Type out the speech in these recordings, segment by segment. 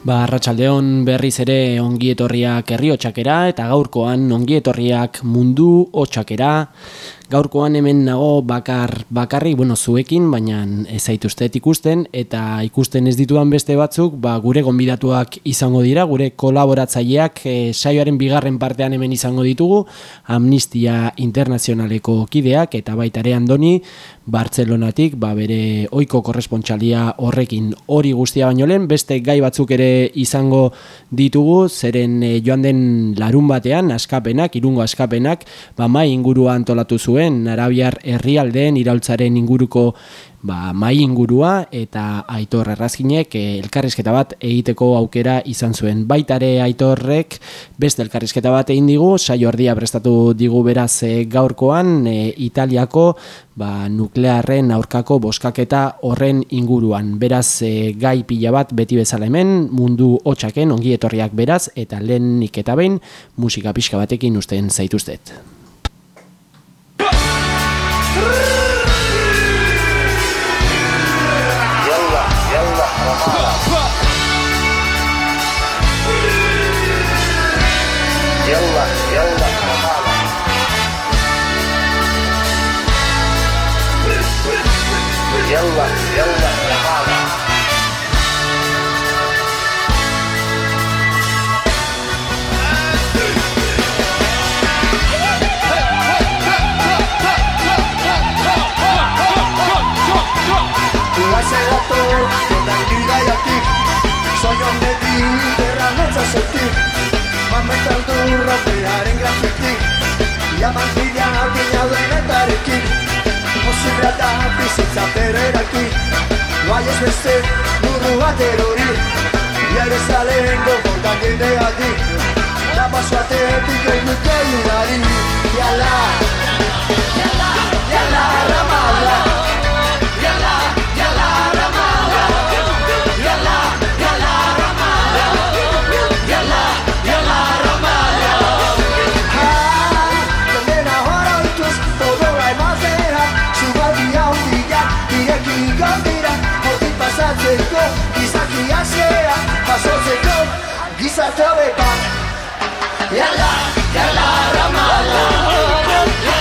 Ba, Arratxaldeon berriz ere ongietorriak herri hotxakera eta gaurkoan ongietorriak mundu hotxakera. Gaurkoan hemen nago bakar bakarrik, bueno, zuekin, baina ez zaituztet ikusten eta ikusten ez dituan beste batzuk, ba, gure gonbidatuak izango dira, gure kolaboratzaileak e, saioaren bigarren partean hemen izango ditugu, Amnistia Internazionaleko kideak eta baita ere Andoni Bartzelonatik, ba, bere ohiko korrespontsalia horrekin hori guztia baino lehen, beste gai batzuk ere izango ditugu, zeren e, joan den larun batean, askapenak, irungo askapenak, ba, mai ingurua antolatu zuen, zuen Arabiar herrialdeen iraultzaren inguruko ba, mai ingurua eta Aitor Errazkinek eh, elkarrizketa bat egiteko aukera izan zuen. Baitare Aitorrek beste elkarrizketa bat egin digu, saio erdia prestatu digu beraz eh, gaurkoan e, Italiako ba, nuklearren aurkako boskaketa horren inguruan. Beraz gai pila bat beti bezala hemen mundu hotxaken ongi etorriak beraz eta lehenik eta behin musika pixka batekin usten zaituztet. Sentir Mametan du rapearen grafiti Iaman bila gina duenetarekin Posiblea da bizitza bereraki Guai ez beste nuru bat erori Ia ere zalen gogortan jendea di Da paso atetik egin dute unari Yala, yala, yala, ramala pasatzeko Gizakia zera pasatzeko Gizarte hobetan Yala, yala, ramala. ainda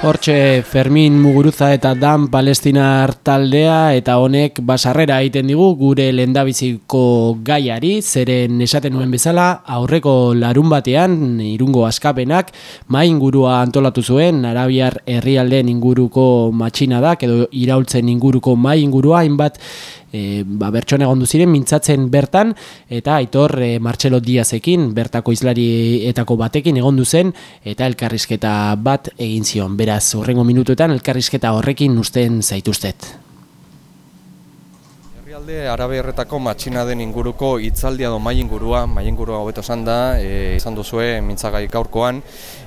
Hortxe Fermin Muguruza eta Dan Palestinar taldea eta honek basarrera egiten digu gure lendabiziko gaiari, zeren esaten nuen bezala aurreko larun batean irungo askapenak mai ingurua antolatu zuen Arabiar herrialdeen inguruko matxinadak edo iraultzen inguruko mai ingurua hainbat e, ba, bertxone egondu ziren mintzatzen bertan eta aitor e, Martxelo Diazekin bertako izlarietako batekin egondu zen eta elkarrizketa bat egin zion. Beraz, horrengo minutuetan elkarrizketa horrekin usten zaituztet. Herrialde Arabiarretako matxina den inguruko hitzaldia do mai ingurua, mai ingurua hobeto esan da, e, izan duzue mintzagai gaurkoan.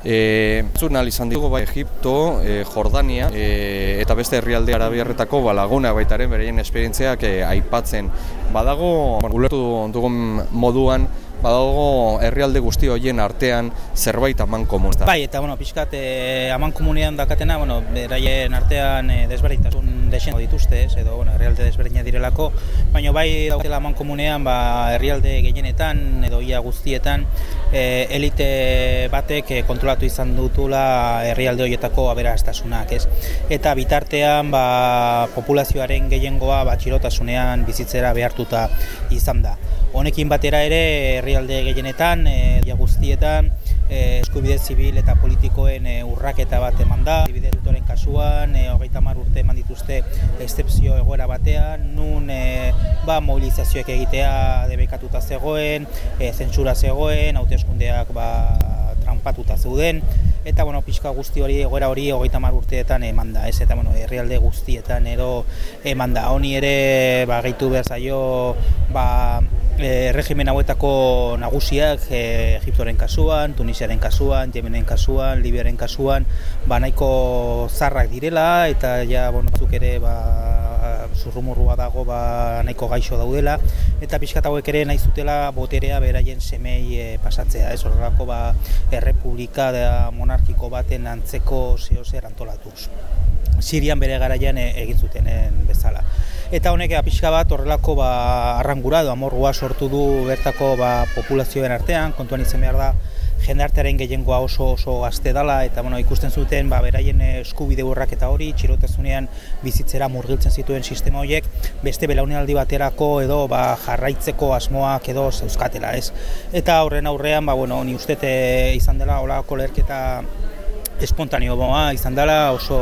E, zuen izan ditugu bai Egipto, e, Jordania e, eta beste herrialde Arabiarretako ba, laguna baitaren bereien esperientziak e, aipatzen. Badago, bueno, ulertu dugun moduan, badago herrialde guzti horien artean zerbait aman komun. Bai, eta bueno, pixkat eh, aman komunean dakatena, bueno, beraien artean eh, desberdintasun desengo dituzte, ez, edo bueno, herrialde desberdina direlako, baina bai dautela aman komunean, ba, herrialde gehienetan edo ia guztietan eh, elite batek eh, kontrolatu izan dutula herrialde horietako aberastasunak, ez. Eta bitartean, ba, populazioaren gehiengoa ba, txirotasunean bizitzera behartuta izan da. Honekin batera ere herrialde gehienetan, e, guztietan, e, eskubide zibil eta politikoen e, urraketa bat eman da. Adibidez dutoren kasuan, e, hogeita hamar urte eman dituzte excepzio egoera batean, nun e, ba, mobilizazioek egitea debekatuta zegoen, e, zentsura zegoen, hauteskundeak ba, tranpatuta zeuden, eta bueno, pixka guzti hori, egoera hori hogeita hamar urteetan eman da, ez? Eta bueno, herrialde guztietan ero eman da. Honi ere, ba, gehitu behar zaio, ba, e, regimen hauetako nagusiak e, Egiptoren kasuan, Tunisiaren kasuan, Yemenen kasuan, Libiaren kasuan, ba, nahiko zarrak direla eta ja, bueno, batzuk ere ba, zurrumurrua dago ba, nahiko gaixo daudela eta pixkat hauek ere nahi zutela boterea beraien semei e, pasatzea, ez horrelako ba, errepublika da monarkiko baten antzeko zeo zer antolatuz. Sirian bere garaian e, egin zutenen bezala eta honek pixka bat horrelako ba, arrangura edo amorrua sortu du bertako ba, populazioen artean, kontuan izan behar da jendartearen gehiengoa oso oso gazte dala. Eta bueno, ikusten zuten ba, beraien eskubide urrak eta hori txirotasunean bizitzera murgiltzen zituen sistema horiek. Beste belaunaldi baterako edo ba, jarraitzeko asmoak edo zeuzkatela ez. Eta horren aurrean ba, bueno, ni uste izan dela holako lerketa espontaneo boa izan dela oso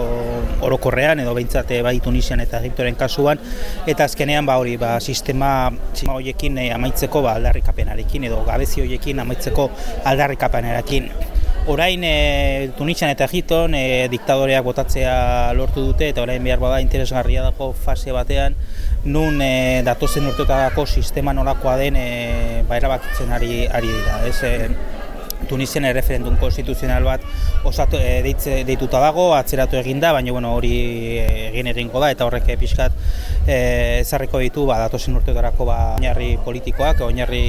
orokorrean edo behintzat bai Tunisian eta Egiptoren kasuan eta azkenean ba hori ba sistema hoiekin eh, amaitzeko ba aldarrikapenarekin edo gabezi hoiekin amaitzeko aldarrikapenarekin Orain e, Tunisian eta Egipton e, diktadoreak botatzea lortu dute eta orain behar bada interesgarria dago fase batean nun e, datozen urteotako sistema nolakoa den e, ba erabakitzen ari, ari dira. Ez, e, Tunisian referendum konstituzional bat osatu e, deitze, deituta dago, atzeratu eginda, baina bueno, hori egin egingo da eta horrek pixkat e, ezarriko ditu ba datosen urteetarako ba oinarri politikoak, oinarri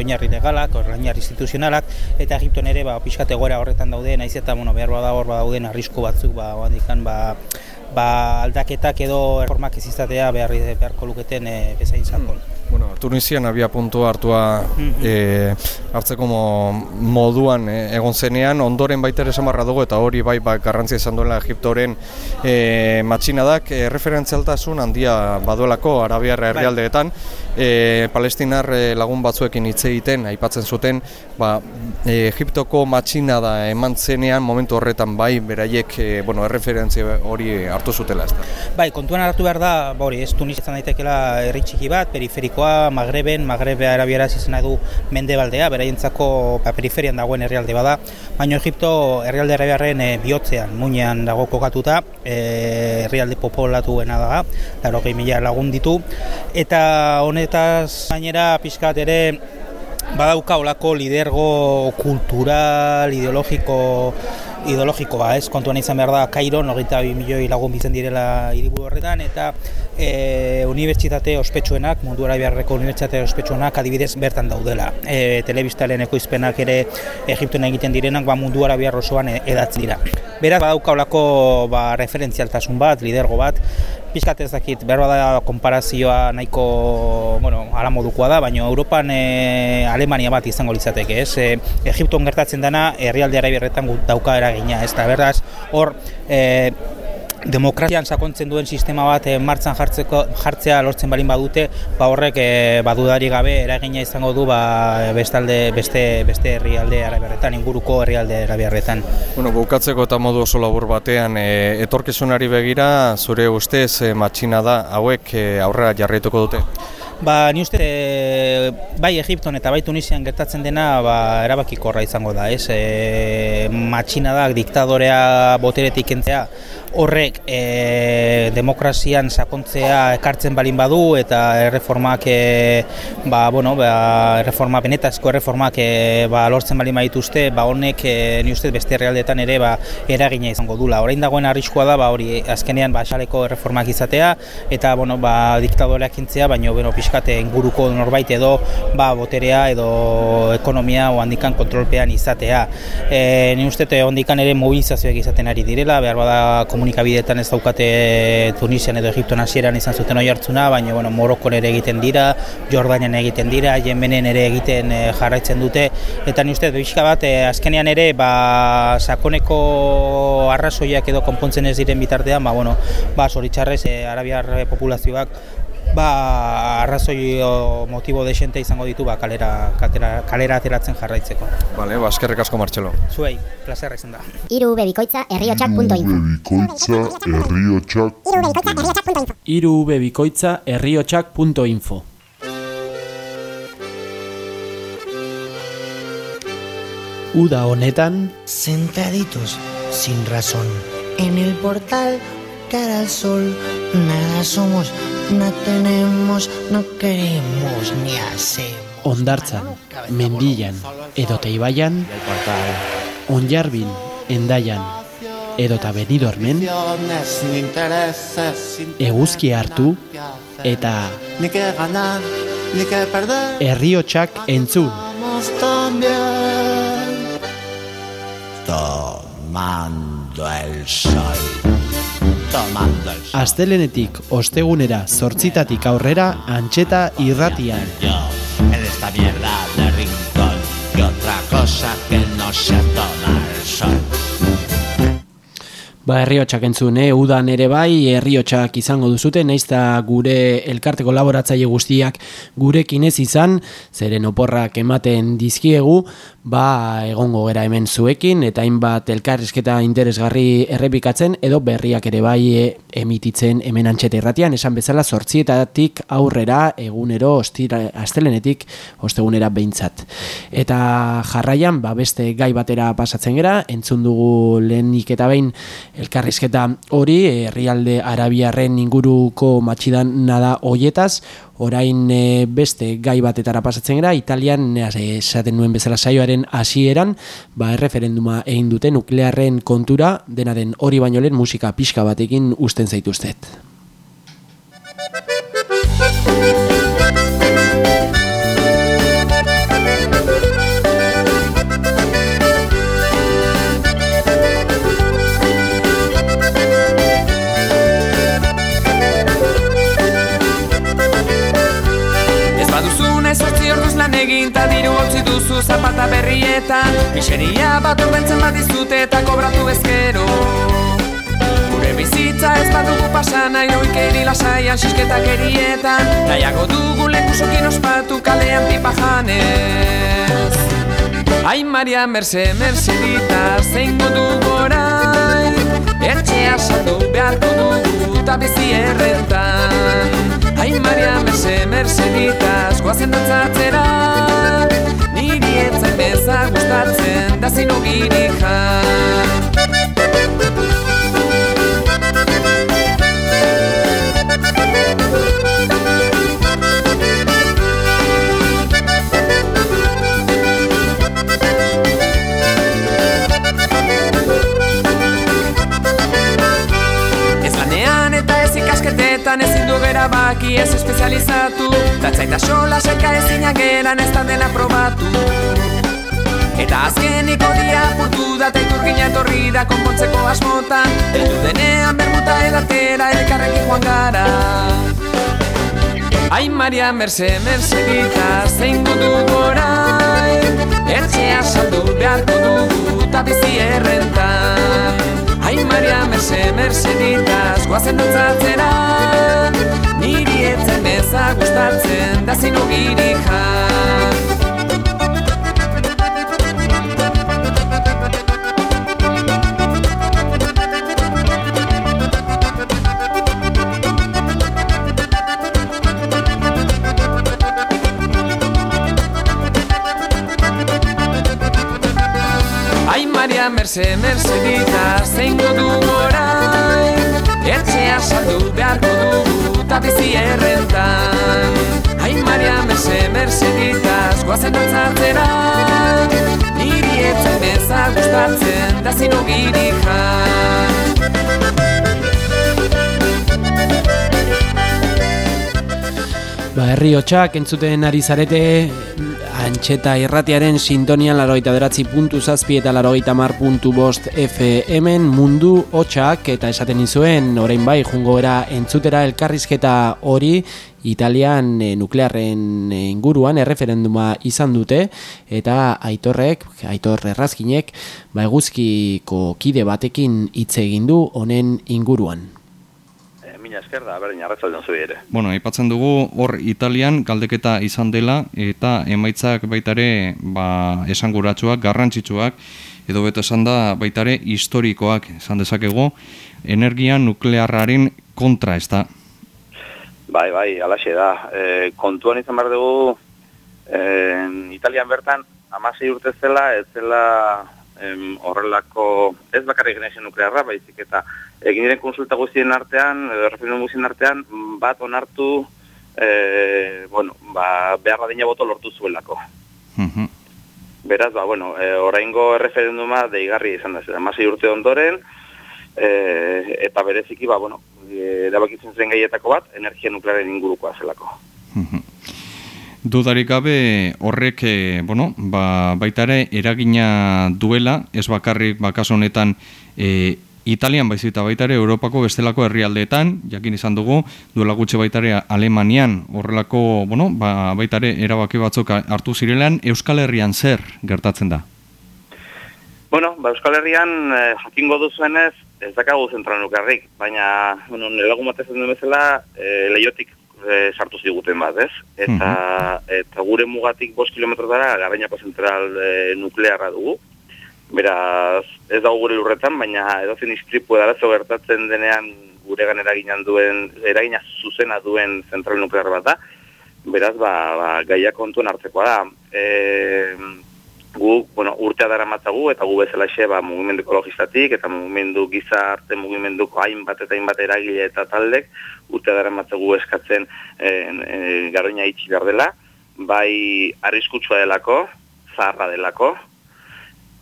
oinarri legalak, oinarri instituzionalak eta Egipton ere ba pixkat egoera horretan daude, naiz eta bueno, behar bada hor dauden arrisku batzuk ba handikan ba ba aldaketak edo reformak ez izatea behar beharko luketen e, bezain sakon. Hmm. Bueno, Tunisian abia puntua hartua e, hartzeko mo, moduan e, egon zenean, ondoren baita ere samarra dugu eta hori bai ba, garrantzia izan duela Egiptoren e, matxinadak. E, referentzialtasun handia baduelako Arabiarra herrialdeetan. E, palestinar e, lagun batzuekin hitz egiten aipatzen zuten ba, e, Egiptoko matxinada eman zenean momentu horretan bai beraiek e, bueno, erreferentzia hori hartu zutela ez da. Bai, kontuan hartu behar da, ba hori, ez Tunis izan daitekela herri txiki bat, periferikoa, Magreben, Magrebe arabieraz izena du mendebaldea, beraientzako ba, periferian dagoen herrialde bada, baina Egipto herrialde arabiarren e, bihotzean, muinean dago kokatuta, e, herrialde popolatuena da, laro mila lagun ditu, eta honetaz gainera pixkat ere badauka olako lidergo kultural, ideologiko ideologikoa, ez? Kontuan izan behar da Kairon, hogeita bi milioi lagun bizen direla hiriburu horretan, eta e, unibertsitate ospetsuenak, mundu arabiarreko unibertsitate ospetsuenak adibidez bertan daudela. E, telebistaren ekoizpenak ere Egiptuen egiten direnak ba, mundu arabiar osoan e, edatzen dira. Beraz, badauka olako ba, referentzialtasun bat, lidergo bat, pixkat ez dakit, behar da konparazioa nahiko, bueno, ala modukoa da, baina Europan e, Alemania bat izango litzateke, ez? E, Egipton gertatzen dena, herrialde arabiarretan dauka eragina, ez da, beraz, hor, e, demokrazian sakontzen duen sistema bat e, martzan jartzeko jartzea lortzen balin badute, ba horrek e, badudari gabe eragina izango du ba bestalde beste beste herrialde arabiarretan inguruko herrialde arabiarretan. Bueno, bukatzeko eta modu oso labur batean e, etorkizunari begira zure ustez e, matxina da hauek e, aurrera jarraituko dute. Ba, ni uste e, bai Egipton eta bai Tunisian gertatzen dena ba, erabakikorra izango da, ez? E, matxinadak diktadorea boteretik kentzea horrek e, demokrazian sakontzea ekartzen balin badu eta erreformak e, ba, bueno, ba, erreforma benetazko erreformak e, ba, lortzen balin badituzte, ba honek e, ni uste beste realdetan ere ba eragina izango dula. Orain dagoen arriskua da ba hori azkenean ba xaleko erreformak izatea eta bueno, ba diktadoreak kintzea, baino bueno, pixkate inguruko norbait edo ba boterea edo ekonomia o handikan kontrolpean izatea. E, ni uste hondikan ere mobilizazioak izaten ari direla, behar bada komunikabideetan ez daukate Tunisian edo Egipton hasieran izan zuten oi hartzuna, baina bueno, Morokon ere egiten dira, Jordanian egiten dira, Yemenen ere egiten e, jarraitzen dute, eta ni uste bizka bat, e, azkenean ere, ba, sakoneko arrazoiak edo konpontzen ez diren bitartean, ba, bueno, ba, zoritxarrez, e, arabiar populazioak ba, arrazoi o motibo desente izango ditu ba, kalera, kalera, kalera ateratzen jarraitzeko. Vale, ba, eskerrik asko Martxelo. Zuei, plazerra izan da. Iru bebikoitza herriotxak.info Bikoitza herriotxak Iru bebikoitza herriotxak.info Uda honetan, sentaditos sin razón en el portal cara al sol. Nada somos no tenemos no queremos ni hacemos ondartzan, mendilan, edo teibaian, onjarbin, endaian, edo ta benidormen, eguzki hartu, eta herriotxak entzun. Tomando el sol Astelenetik ostegunera zortzitatik aurrera antxeta irratian. en esta mierda de rincón y otra cosa que no sea tomar el sol Ba, herriotxak entzun, eh? udan ere bai, herriotxak izango duzute, naiz eta gure elkarte kolaboratzaile guztiak gurekin ez izan, zeren oporrak ematen dizkiegu, ba, egongo gera hemen zuekin, eta hainbat elkarrizketa interesgarri errepikatzen, edo berriak ere bai e, emititzen hemen antxeta irratian, esan bezala sortzietatik aurrera, egunero, ostira, astelenetik, ostegunera behintzat. Eta jarraian, ba, beste gai batera pasatzen gera, entzun dugu lehenik eta behin elkarrizketa hori, herrialde arabiarren inguruko matxidan nada hoietaz, orain e, beste gai batetara pasatzen gera, Italian e, esaten nuen bezala saioaren hasieran, ba erreferenduma egin dute nuklearren kontura, dena den hori baino lehen musika pixka batekin usten zaituztet. Eta berrietan. Miseria bat urbentzen bat dizute eta kobratu ezkero Gure bizitza ez badugu pasan nahi oikeri lasaian sisketak erietan. Nahiago dugu lekusokin ospatu kalean pipa janez. Ai Maria Merce, Mercedita, zein dugu orain? Etxea saldu beharko dugu eta bizi Maria Mercedita, goazen dantzatzera Niri etzen beza gustatzen da zinu jan ikasketetan ezin du bera baki ez espezializatu. Datzaita sola seka ezinak geran ez da dena probatu. Eta azkeniko dia purtu da eta etorri da konpontzeko asmotan. Eldu denean bermuta edatera elkarrekin joan gara. Ai Maria Merce, Mercedita, zein dugu orain? Etxea saldu beharko dugu eta bizi errentan Maria Merce, Mercedita, goazen dantzatzera. Niri etzen beza gustatzen da zinu jan Maria Merce, Mercedita, zein dugu orain? Etxea saldu beharko dugu eta bizi errentan. Ai Maria Merce, Mercedita, goazen dantzatzera Niri etzen beza gustatzen da zinu jan Ba, herri hotxak entzuten ari zarete Antxeta irratiaren sintonian larogeita beratzi puntu zazpi eta larogeita mar puntu bost FM mundu hotxak eta esaten izuen orain bai jungo era entzutera elkarrizketa hori Italian e, nuklearren inguruan erreferenduma izan dute eta aitorrek, aitor errazkinek, ba eguzkiko kide batekin hitz egin du honen inguruan. Mina esker da, berdin arratzaldean zui ere. Bueno, aipatzen dugu hor Italian galdeketa izan dela eta emaitzak baitare ba, esanguratsuak, garrantzitsuak edo beto esan da baitare historikoak esan dezakegu energia nuklearraren kontra ez da. Bai, bai, alaxe da. E, kontuan izan behar dugu e, Italian bertan amasei urte zela, ez zela em, horrelako, ez bakarrik genexen nuklearra, baizik eta egin diren konsulta guztien artean, referendum guztien artean, bat onartu, e, bueno, ba, beharra dina boto lortu zuelako. Beraz, ba, bueno, e, oraingo referenduma deigarri izan da, amasei urte ondoren, e, eta bereziki, ba, bueno, e, erabakitzen zen gaietako bat, energia nuklearen ingurukoa zelako. Dudarik gabe horrek e, bueno, ba, baita ere eragina duela, ez bakarrik bakaso honetan e, Italian baizita baita ere Europako bestelako herrialdeetan, jakin izan dugu, duela gutxe baita ere Alemanian horrelako, bueno, ba, baita ere erabaki batzuk hartu zirelan, Euskal Herrian zer gertatzen da? Bueno, ba, Euskal Herrian eh, jakingo duzuenez, ez dakagu zentral baina, bueno, nire lagun batezen duen bezala, eh, leiotik eh, sartu ziguten bat, ez? Eta, eta gure mugatik bost kilometrotara garrainako zentral eh, nuklearra dugu. Beraz, ez dago gure lurretan, baina edozen istripu edarazo gertatzen denean guregan eraginan duen, eragina zuzena duen zentral nuklear bat da. Beraz, ba, ba gaia kontuen hartzekoa da. E, gu, bueno, urtea dara matzagu, eta gu bezala xe, ba, mugimendu ekologistatik, eta mugimendu gizarte mugimenduko hainbat eta hainbat eragile eta taldek, urtea dara matzagu eskatzen e, e, garroina itxi behar dela, bai arriskutsua delako, zaharra delako,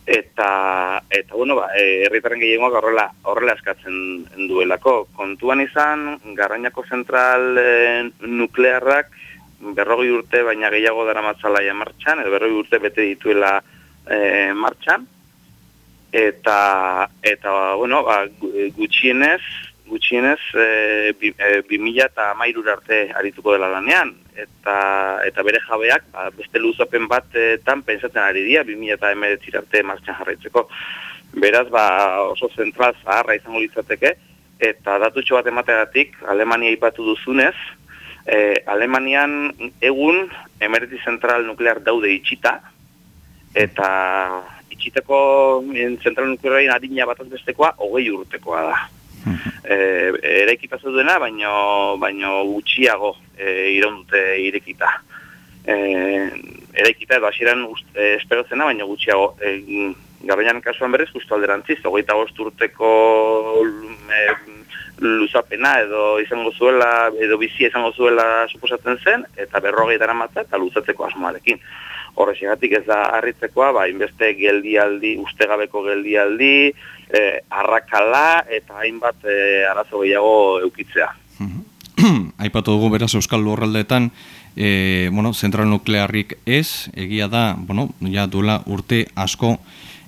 eta eta bueno ba e, herritarren gehiengoak horrela horrela eskatzen duelako. Kontuan izan Garrainako zentral e, nuklearrak berrogei urte baina gehiago daramatzala ja martxan edo berrogei urte bete dituela e, martxan eta eta bueno ba, gutxienez gutxienez, e, bi, e, 2000 eta mairur arte arituko dela lanean, eta, eta bere jabeak ba, beste luzapen batetan pensatzen ari dira, 2000 eta emeretzir arte martxan jarraitzeko. Beraz, ba, oso zentral zaharra izango litzateke, eta datutxo bat emategatik, Alemania ipatu duzunez, e, Alemanian egun emeretzi zentral nuklear daude itxita, eta itxiteko zentral nuklearien adina bataz bestekoa, hogei urtekoa da. E, eraikita zeudena, baino, baino gutxiago e, iraun dute irekita. E, eraikita edo hasieran espero zena, baino gutxiago. E, Garoian kasuan berriz, justu alderantziz, hogeita urteko e, luzapena edo izango zuela, edo bizi izango zuela suposatzen zen, eta berrogei dara matza, eta luzatzeko asmoarekin. Horrexigatik ez da harritzekoa, ba, inbeste geldialdi, ustegabeko geldialdi, eh, arrakala eta hainbat eh, arazo gehiago eukitzea. Aipatu dugu beraz Euskal Lurraldeetan, e, bueno, zentral nuklearrik ez, egia da, bueno, ja duela urte asko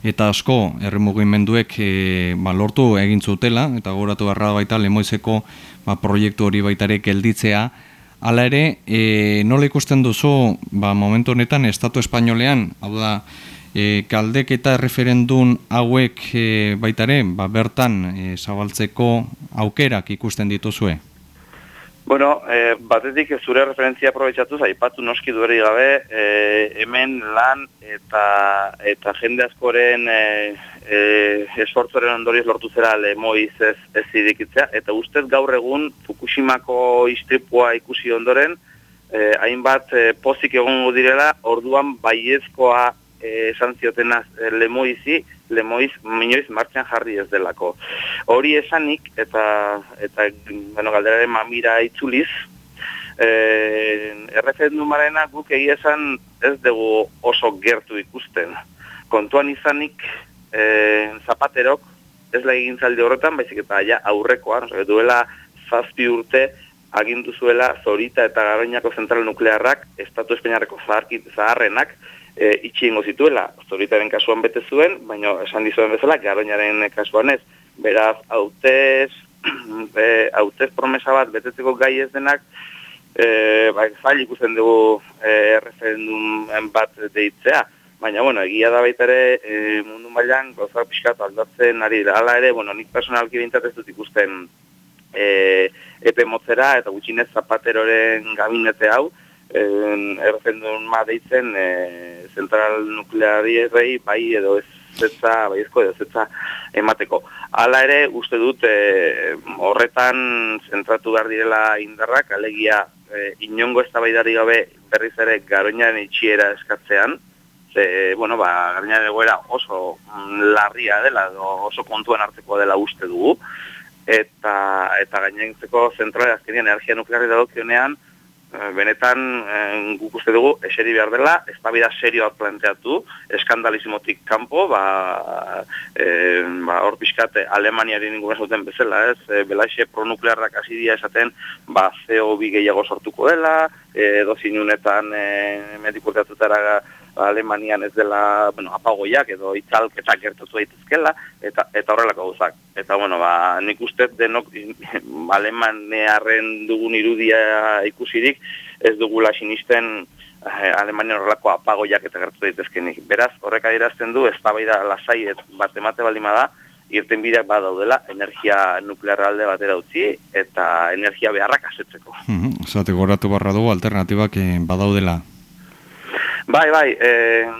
eta asko erremugimenduek e, ba, lortu egin zutela, eta goratu barra baita lemoizeko ba, proiektu hori baitare gelditzea, Hala ere, e, nola ikusten duzu, ba, momentu honetan, Estatu Espainolean, hau da, e, kaldek eta referendun hauek e, baitare, ba, bertan e, zabaltzeko aukerak ikusten dituzue? Bueno, e, batetik zure referentzia aprobetsatu aipatu noski dueri gabe, e, hemen lan eta eta jende askoren e, e, esfortzoren ondorioz lortu zera lemoiz ez, ez idikitzea, eta ustez gaur egun Fukushimako istripua ikusi ondoren, e, hainbat e, pozik egongo direla, orduan baiezkoa esan ziotena e, lemoizi, lemoiz minoiz martxan jarri ez delako. Hori esanik, eta, eta bueno, galderaren mamira itzuliz, e, erreferendumarena guk egia esan ez dugu oso gertu ikusten. Kontuan izanik, e, zapaterok, ez la egin zaldi horretan, baizik eta ja, aurrekoa, duela zazpi urte, agindu zuela zorita eta garoinako zentral nuklearrak, estatu espainiarreko zaharrenak, e, itxi ingo zituela, zoritaren kasuan bete zuen, baina esan dizuen bezala, garoinaren kasuan ez, beraz, hautez, e, hautez promesa bat betetzeko gai ez denak, e, ba, zail ikusten dugu e, referendum bat deitzea, baina, bueno, egia da baita ere, e, mundu mailan gozak pixkat aldatzen ari da, ere, bueno, nik personalki bintzat ez dut ikusten e, epe motzera, eta gutxinez zapateroren gabinete hau, errefendun ma deitzen e, zentral nukleari errei bai edo ez zetza, bai ezko edo zetza emateko. Hala ere, uste dut e, horretan zentratu behar direla indarrak, alegia e, inongo ez gabe berriz ere garoinaren itxiera eskatzean, ze, bueno, ba, garoinaren egoera oso larria dela, oso kontuan hartzeko dela uste dugu, eta, eta gainentzeko zentrale azkenean energia nukleari dadokionean, benetan eh, guk uste dugu eseri behar dela, ez da serioa planteatu, eskandalizimotik kanpo, ba, e, ba hor pixkat Alemaniari ningun esaten bezala, ez, e, belaixe pronuklearrak hasi dia esaten, ba, CO2 gehiago sortuko dela, edo zinunetan e, medikurteatutara Alemanian ez dela, bueno, apagoiak edo itzalketak gertatu daitezkela eta eta horrelako gauzak. Eta bueno, ba, nik uste denok Alemanearren dugun irudia ikusirik ez dugula sinisten eh, Alemania horrelako apagoiak eta gertatu daitezkenik. Beraz, horrek adierazten du eztabaida lasai bat emate baldima da irten bideak badaudela energia nuklearra alde batera utzi eta energia beharrak asetzeko. Mm -hmm. goratu barra dugu alternatibak eh, badaudela Bai, bai, e,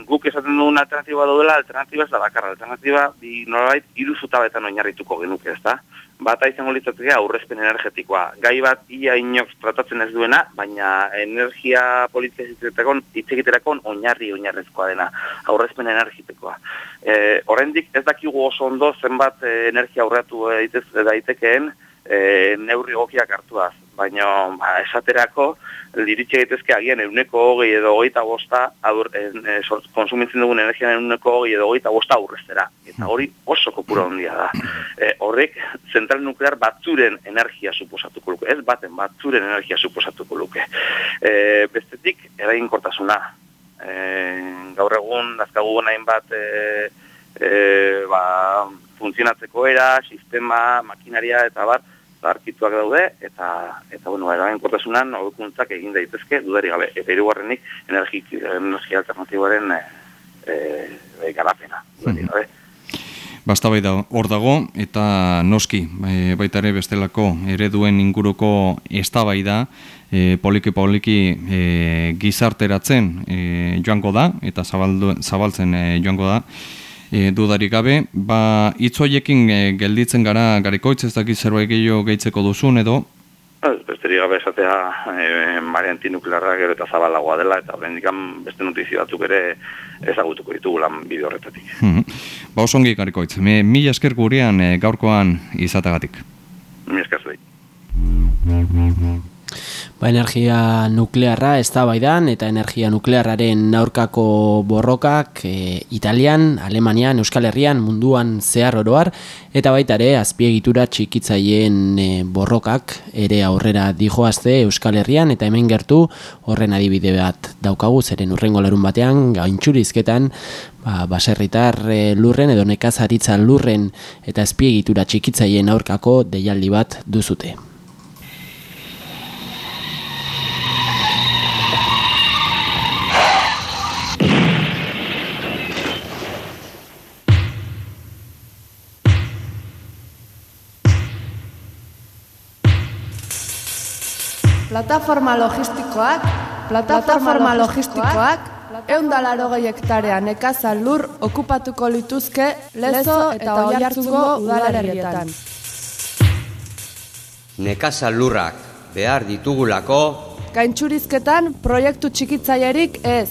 guk esaten dugun alternatiba daudela, alternatiba ez da bakarra, alternatiba bi nolabait hiru zutabetan oinarrituko genuke, ezta? Bata izango litzateke aurrezpen energetikoa. Gai bat ia inok tratatzen ez duena, baina energia politia hitz oinarri oinarrezkoa dena, aurrezpen energetikoa. Eh, oraindik ez dakigu oso ondo zenbat eh, energia aurratu daitekeen, e, neurri gokiak hartuaz. Baina, ba, esaterako, diritxe gaitezke agian euneko hogei edo hogeita bosta, adur, e, e, konsumitzen dugun energia euneko hogei edo hogeita bosta aurreztera. Eta hori oso kopura ondia da. E, horrek, zentral nuklear batzuren energia suposatuko luke. Ez baten, batzuren energia suposatuko luke. E, bestetik, eragin kortasuna. E, gaur egun, dazkagu nahin bat, e, e, ba, funtzionatzeko era, sistema, makinaria eta bat, zaharkituak daude, eta, eta bueno, eraginkortasunan hobekuntzak egin daitezke dudari gabe. Eta hirugarrenik energi, energia alternatiboaren e, e, garapena, dudari gabe. Basta bai da, hor dago, eta noski, e, baita ere bestelako ereduen inguruko eztabaida e, poliki-poliki e, gizarteratzen e, joango da, eta zabaldu, zabaltzen e, joango da, e, dudarik gabe, ba, itzoiekin e, gelditzen gara garikoitz ez dakit zerbait gehiago gehitzeko duzun edo, Ez, besterik gabe esatea e, Mare antinuklearra gero eta zabalagoa dela, eta horrendik beste notizio batzuk ere ezagutuko ditugu lan bide horretatik. Mhm. ba, osongi garikoitz, me, mila esker gurean e, gaurkoan izatagatik. Mila esker zuei. Ba, energia nuklearra eztabaidan eta energia nuklearraren aurkako borrokak e, Italian, Alemanian, Euskal Herrian, munduan zehar oroar eta baita ere azpiegitura txikitzaileen e, borrokak ere aurrera dijoazte Euskal Herrian eta hemen gertu horren adibide bat daukagu zeren urrengo larun batean gaintxurizketan ba, baserritar e, lurren edo nekazaritza lurren eta azpiegitura txikitzaileen aurkako deialdi bat duzute. Plataforma logistikoak, plataforma logistikoak, eundalaro hektarea nekazal lur okupatuko lituzke lezo eta oiartzuko udalerrietan. Nekazal lurrak behar ditugulako Gaintxurizketan proiektu txikitzailerik ez.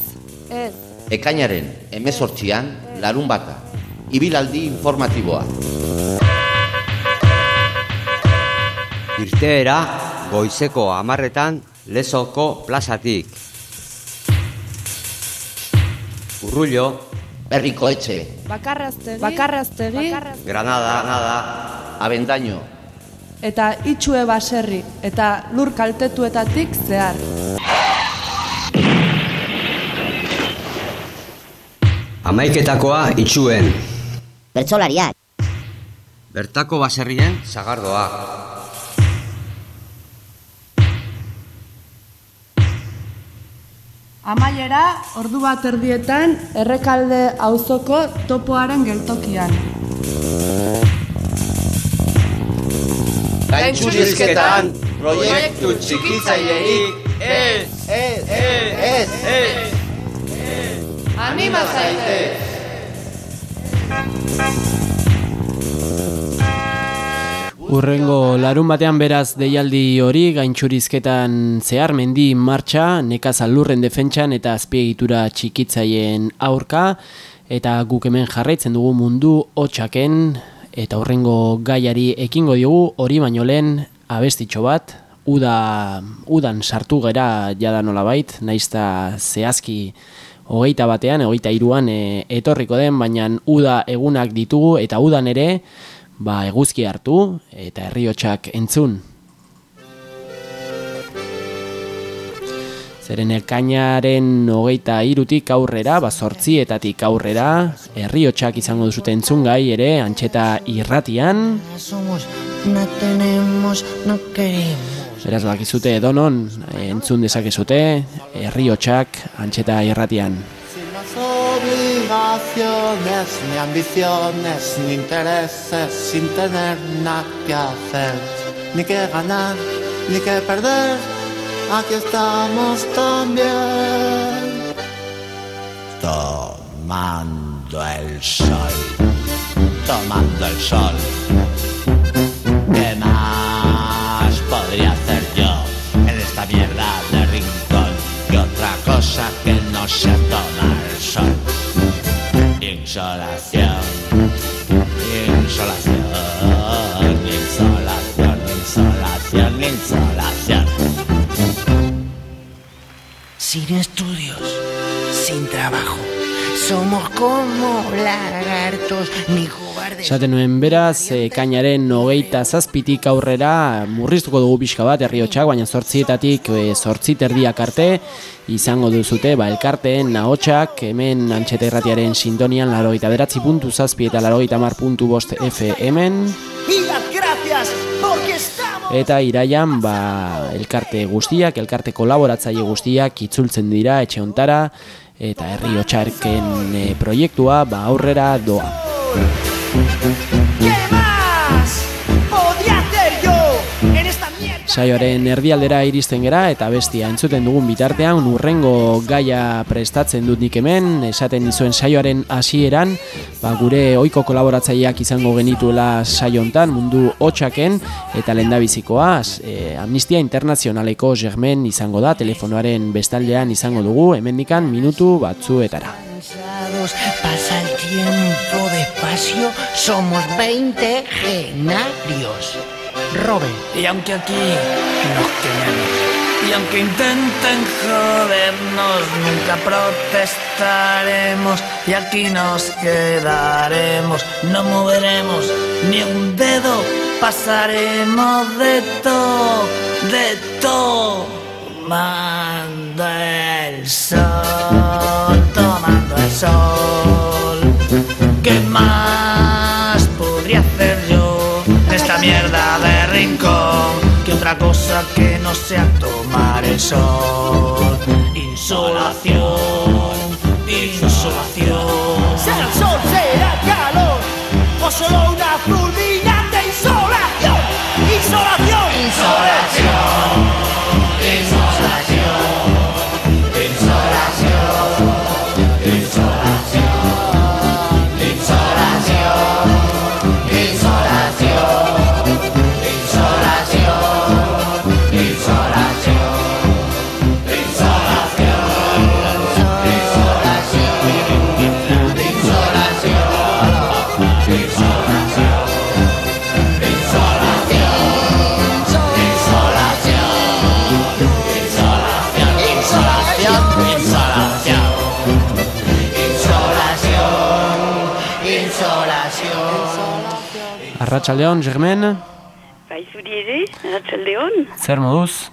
Ez. ekainaren emezortzian larun bata. Ibilaldi informatiboa. Irteera goizeko amarretan lezoko plazatik. Urrullo, berriko etxe, Bakarraztegi, bakarraztegi, Granada, Granada, Abendaño, eta itxue baserri eta lur kaltetuetatik zehar. Amaiketakoa itxuen. Bertsolariak. Bertako baserrien zagardoak. Amaiera, ordu bat erdietan, errekalde auzoko topoaren geltokian. Gaintxurizketan proiektu txikitzailerik ez, ez, ez, ez, Anima zaite! Urrengo larun batean beraz deialdi hori gaintxurizketan zehar mendi martxa, nekazal lurren defentsan eta azpiegitura txikitzaien aurka, eta guk hemen jarraitzen dugu mundu hotxaken, eta urrengo gaiari ekingo diogu hori baino lehen abestitxo bat, uda, udan sartu gera jada nolabait, naizta zehazki hogeita batean, hogeita iruan e, etorriko den, baina uda egunak ditugu eta udan ere, ba, eguzki hartu eta herriotsak entzun. Zeren ekainaren hogeita irutik aurrera, ba, sortzietatik aurrera, herriotsak izango duzute entzun gai ere, antxeta irratian, beraz bakizute edonon, entzun dezakezute, herriotsak antxeta irratian. Ni ambiciones, ni intereses, sin tener nada que hacer, ni que ganar, ni que perder, aquí estamos también. Tomando el sol, tomando el sol. ¿Qué más podría hacer yo en esta mierda de rincón? Y otra cosa que no el sol. Insolación, insolación, insolación, insolación, insolación. Sin estudios, sin trabajo. Somos como lagartos, ni. Esaten nuen beraz, e, kainaren hogeita zazpitik aurrera murriztuko dugu pixka bat herriotxak, baina zortzietatik e, zortzit erdiak arte izango duzute, ba, elkarteen nahotxak, hemen antxeta irratiaren sintonian larogeita beratzi puntu zazpi eta larogeita mar puntu bost FM-en. Porque estamos. Eta iraian, ba, elkarte guztiak, elkarte kolaboratzaile guztiak itzultzen dira etxe hontara, eta herri hotxarken e, proiektua ba, aurrera doa. Saioaren erdialdera iristen gera eta bestia entzuten dugun bitartean urrengo gaia prestatzen dut nik hemen, esaten dizuen saioaren hasieran, ba, gure ohiko kolaboratzaileak izango genituela saio hontan mundu hotxaken eta lendabizikoa e, Amnistia Internazionaleko germen izango da telefonoaren bestaldean izango dugu hemendikan minutu batzuetara. Pasa somos 20 genarios. Robin. Y aunque aquí nos quememos, y aunque intenten jodernos, nunca protestaremos, y aquí nos quedaremos, no moveremos ni un dedo, pasaremos de todo, de todo, tomando el sol, tomando el sol. ¿Qué más podría hacer yo en esta mierda de rincón? Que otra cosa que no sea tomar el sol. Insolación, insolación. Será sol, será calor, o solo una fulminante Arratsaldeon, Germen, Bai, zuri ere, Arratxaldeon, zer moduz?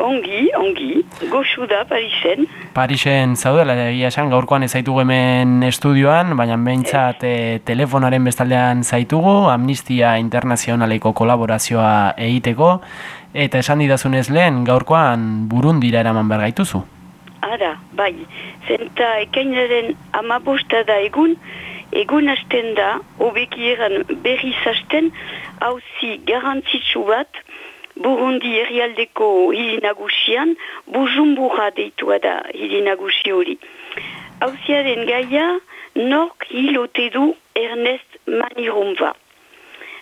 ongi, ongi, goxu da Parisen, Parisen zaudela, egia esan, gaurkoan ez zaitugu hemen estudioan, baina behintzat e, telefonaren bestaldean zaitugu, Amnistia Internazionaleko kolaborazioa egiteko, eta esan didazunez lehen, gaurkoan burundira eraman behar gaituzu. ara, bai, zenta ekainaren amabosta da egun, egun hasten da, hobeki eran berriz hasten, hauzi garantzitsu bat, Burundi herrialdeko hiri nagusian, Bujumbura deitua da hiri hori. Hauziaren gaia, nork hilote du Ernest Manirumba.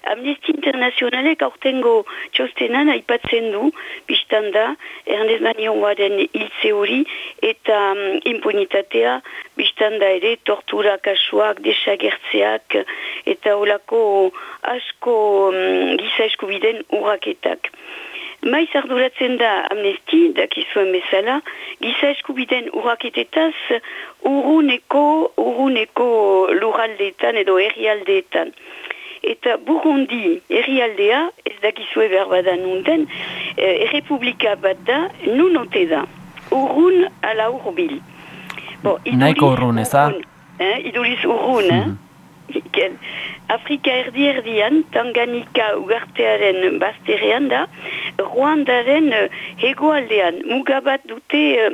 Amnesty Internazionalek aurtengo txostenan aipatzen du, biztan da, Ernest Manirumbaden hiltze hori, eta um, impunitatea, biztan da ere, tortura kasuak, desagertzeak, eta olako asko um, giza eskubiden urraketak. Maiz arduratzen da amnesti, dakizuen bezala, giza eskubiden urraketetaz uruneko, uruneko lurraldeetan edo herrialdeetan. Eta Burundi herrialdea, ez dakizue behar badan nunden, eh, errepublika bat da, nun ote da. Urrun ala urbil. Bo, Nahiko urrun, ez da? eh, iduriz urrun, eh? Ikel. Afrika erdi erdian, Tanganika ugartearen bazterrean da, Ruandaren uh, hegoaldean, mugabat dute uh,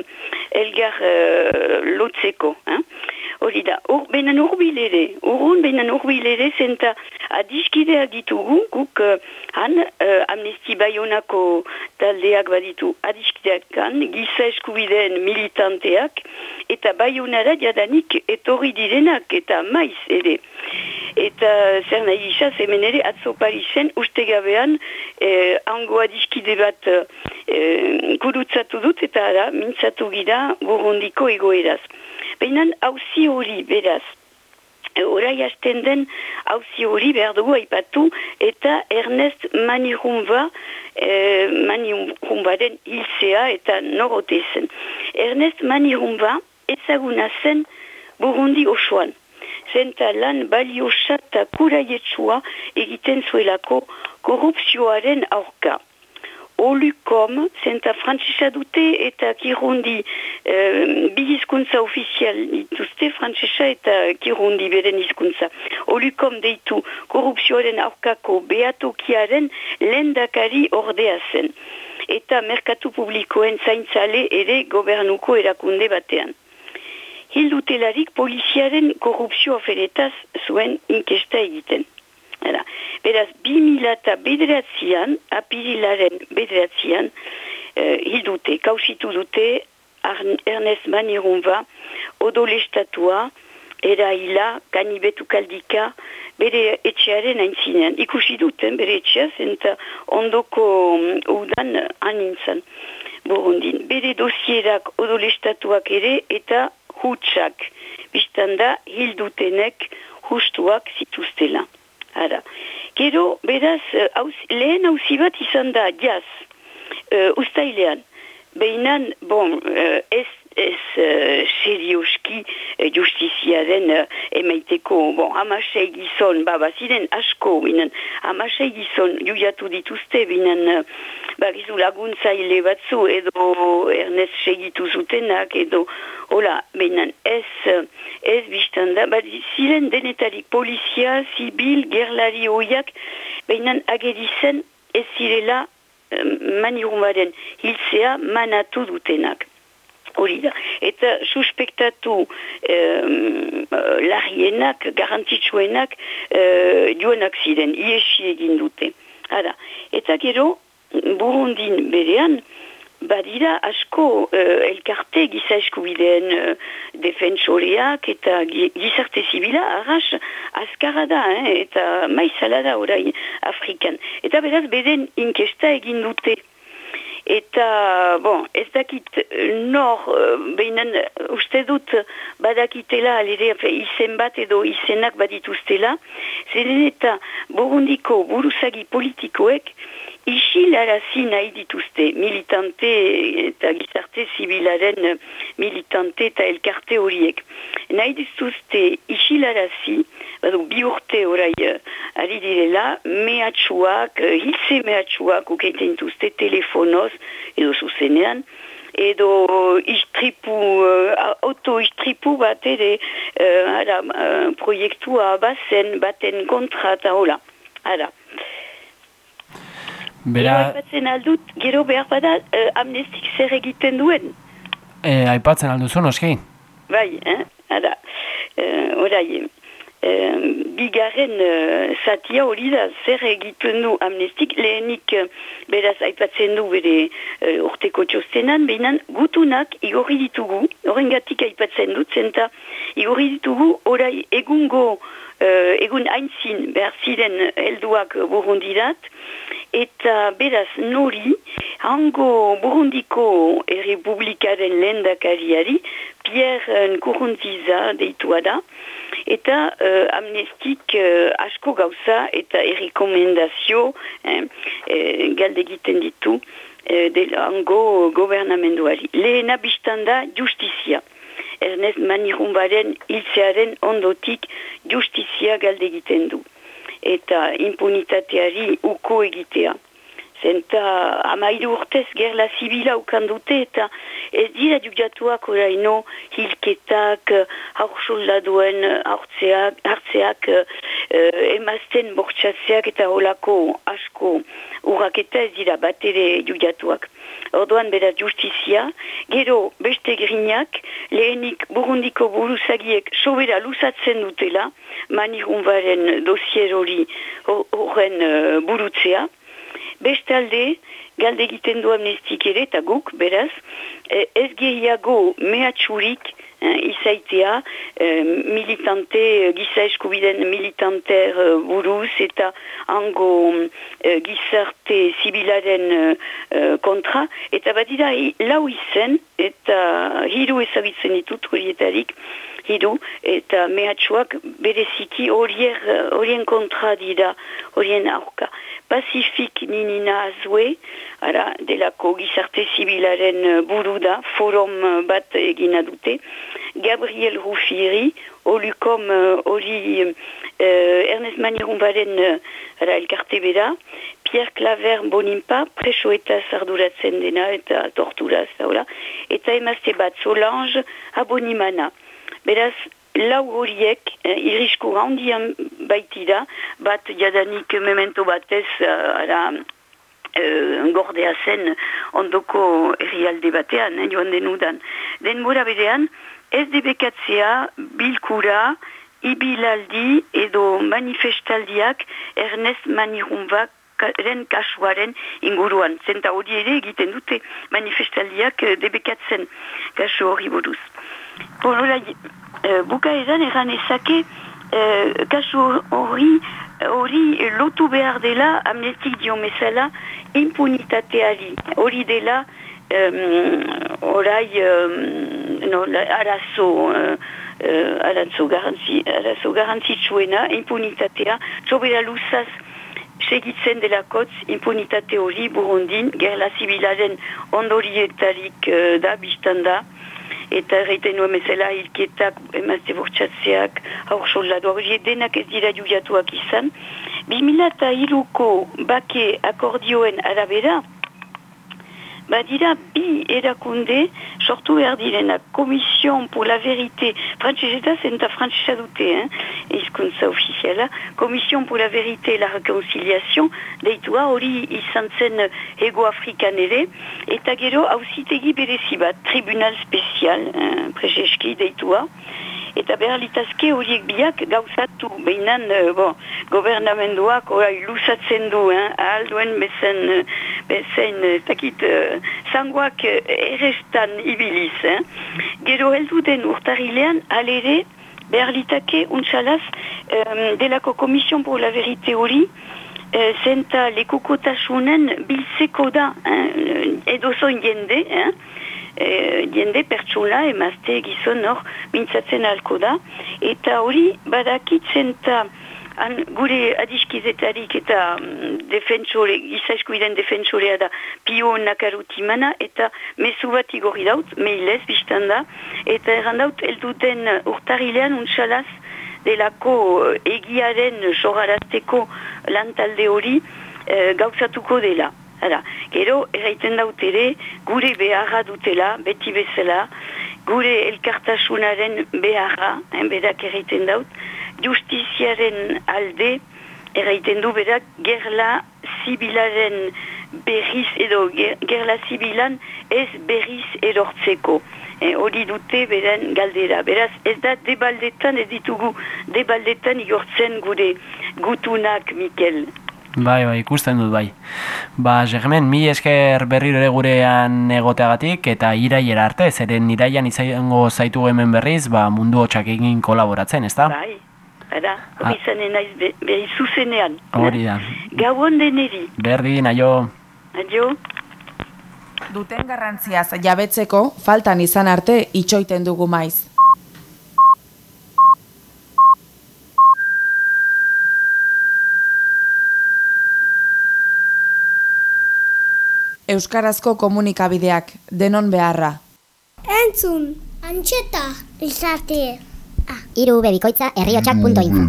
elgar uh, lotzeko. Eh? Hori da, ur, benen urbil ere, urrun benen urbil ere, zenta adiskideak ditugu, guk uh, han, uh, amnesti bayonako taldeak baditu adiskideak han, giza eskubideen militanteak, eta bayonara jadanik etorri direnak, eta maiz ere. Eta zer nahi isaz, hemen ere atzo Parisen ustegabean eh, ango adiskide bat eh, gurutzatu dut eta da, mintzatu gira burundiko egoeraz. Baina hauzi hori beraz, eh, orai hasten den hauzi hori behar dugu aipatu eta Ernest Manirumba eh, Manirumbaren hilzea eta norote zen. Ernest Manirumba ezaguna zen Burundi osoan zenta lan baliosa eta kuraietsua egiten zuelako korrupzioaren aurka. Olukom, zenta frantzisa dute eta kirundi eh, bi hizkuntza ofizial dituzte frantzisa eta kirundi beren hizkuntza. Olukom deitu korrupzioaren aurkako behatokiaren lendakari ordea zen. Eta merkatu publikoen zaintzale ere gobernuko erakunde batean. Hildutelarik poliziaren korrupzio aferetaz zuen inkesta egiten. Hala. Beraz, bi mila eta bederatzean, apirilaren bederatzean, eh, hildute, kausitu dute Ernest Manirunba, odolestatua, eraila, kanibetu kaldika, bere etxearen aintzinean. Ikusi duten bere etxeaz, eta ondoko mm, udan anintzan. Burundin. Bere dosierak odolestatuak ere eta hutsak. Bistanda, hildutenek justuak zituztela. Ara. Gero, beraz, eh, hauz, lehen hauzi bat izan da, jaz, uh, ustailean. Behinan, bon, uh, ez, ez uh, serioski uh, justiziaren uh, emaiteko, bon, hamasei gizon, ba, baziren asko, binen, hamasei gizon juiatu dituzte, binen, uh, ba, gizu laguntzaile batzu, edo Ernest segitu zutenak, edo, hola, binen, ez, ez biztanda, ba, ziren denetarik polizia, zibil, gerlari hoiak, binen, agerizen, ez zirela manirumaren hiltzea manatu dutenak. Hori da. Eta suspektatu um, larrienak, garantitsuenak uh, joanak ziren, iesi egin dute. Hara. Eta gero, burundin berean, badira asko uh, elkarte giza eskubideen uh, defensoreak eta gi- gizarte zibila arras azkara da, eh, eta maizala da orain Afrikan. Eta beraz beden inkesta egin dute. Eta, bon, ez dakit nor, uh, behinan uste dut badakitela alire izen bat edo izenak badituztela, zeren eta burundiko buruzagi politikoek isilarazi nahi dituzte militante eta gizarte zibilaren militante eta elkarte horiek. Nahi dituzte isilarazi, badu bi urte orai uh, ari direla, mehatxuak, uh, hitze mehatxuak ukeiten dituzte telefonoz edo zuzenean, edo istripu, uh, auto istripu bat ere uh, ara, uh, proiektua bazen, baten kontra eta hola. Ara. Bera, Aipatzen aldut, gero behar bada uh, amnestik zer egiten duen. eh, aipatzen alduzu noski? Bai, eh? Ara, uh, orai, uh, bigarren uh, zatia hori da, zer egiten du amnestik, lehenik uh, beraz aipatzen du bere uh, urteko txostenan, behinan gutunak igorri ditugu, horrengatik aipatzen dut, zenta igorri ditugu orai egungo, egun aintzin behar ziren helduak burundirat, eta beraz nori, hango burundiko errepublikaren lehendakariari, Pierre Nkurunziza deitua da, eta uh, amnestik uh, asko gauza eta errekomendazio eh, eh, galde egiten ditu eh, de hango gobernamenduari. Lehena biztanda justizia. Ernest Manirumbaren hiltzearen ondotik justizia galde egiten du. Eta impunitateari uko egitea. Zenta amairu urtez gerla zibila ukan dute eta ez dira judiatuak oraino hilketak, haursoldaduen hartzeak, hartzeak uh, emazten bortxatzeak eta holako asko urraketa ez dira bat ere judiatuak. Orduan beraz justizia, gero beste grinak, lehenik burundiko buruzagiek sobera luzatzen dutela, manirunbaren dosier hori horren uh, burutzea, Bestalde, galde egiten du amnestik ere, eta guk, beraz, eh, ez gehiago mehatxurik eh, izaitea eh, militante, eh, giza eskubiden militanter eh, buruz eta hango eh, gizarte zibilaren eh, kontra, eta badira lau izen, eta hiru ezagitzen ditut horietarik, hiru, eta mehatxuak bereziki horier, horien kontra dira, horien aurka. Pacifik Ninina Azue, ara, delako gizarte zibilaren eh, buru da, forum eh, bat egina dute, Gabriel Rufiri, olukom eh, hori uh, Ernest Manirumbaren uh, ara, elkarte bera, Pierre Claver Bonimpa, preso eta zarduratzen dena eta torturaz, eta emazte bat Solange Abonimana. Beraz, lau horiek eh, irrisku handian baitira, bat jadanik memento batez uh, ara, uh, gordea zen ondoko herrialde batean, eh, joan denudan. Denbora berean, ez debekatzea bilkura, ibilaldi edo manifestaldiak Ernest Manirunbak ren kasuaren inguruan. Zenta hori ere egiten dute manifestaldiak eh, debekatzen kasu hori buruz. Bon, hola, e, bukaeran eran ezake e, kasu hori hori lotu behar dela amnestik dio mesala impunitateari. Hori dela um, orai um, no, arazo uh, uh, arazo, garantzi, arazo garantzitsuena impunitatea sobera luzaz segitzen delakotz impunitate hori burundin gerla zibilaren ondorietarik uh, da biztan da eta erreiten nuen mesela hilketak emazte bortxatzeak aur soldadu hori denak ez dira juiatuak izan. 2002ko bake akordioen arabera badira bi erakunde sortu behar direnak Komision pour la Verité frantzeseta zenta frantzesa dute eh? izkuntza ofiziala Komision pour la Verité et la Reconciliation deitua hori izan zen ego afrikan ere eta gero hauzitegi berezi bat tribunal spezial eh, prezeski deitua eta behar litazke horiek biak gauzatu behinan uh, bon, gobernamenduak orai lusatzen du eh, alduen bezen uh, bezen takit uh, zangoak errestan ibiliz eh. gero heldu den urtarilean alere behar litake untsalaz um, delako komision pour la verite hori uh, zenta lekukotasunen biltzeko da eh, edo zoin jende eh, e, jende pertsula emazte gizon hor mintzatzen alko da eta hori badakitzen eta gure adiskizetarik eta um, defensore, gizaiskuiden defensorea da pio nakarutimana eta mesu bat igorri daut, meilez biztan da, eta errandaut elduten urtarilean untsalaz delako egiaren sogarazteko lantalde hori e, gauzatuko dela. Hala, gero, erraiten daut ere, gure beharra dutela, beti bezala, gure elkartasunaren beharra, hein, berak erraiten daut, justiziaren alde, erraiten du berak, gerla zibilaren berriz edo, gerla zibilan ez berriz erortzeko. Eh, hori dute beren galdera. Beraz, ez da debaldetan, ez ditugu debaldetan igortzen gure gutunak, Mikel. Bai, bai, ikusten dut, bai. Ba, Germen, mi esker berriro ere gurean egoteagatik eta iraiera arte, zeren iraian izango zaitu hemen berriz, ba, mundu hotxak egin kolaboratzen, ezta? Bai, hori ah. zanen naiz be, behi zuzenean. Hori da. Gauan deneri. Berdin, aio. Aio. Duten garrantziaz jabetzeko, faltan izan arte itxoiten dugu maiz. Euskarazko komunikabideak denon beharra. Entzun, antxeta, izate. Ah. Iru bebikoitza erriotxak.info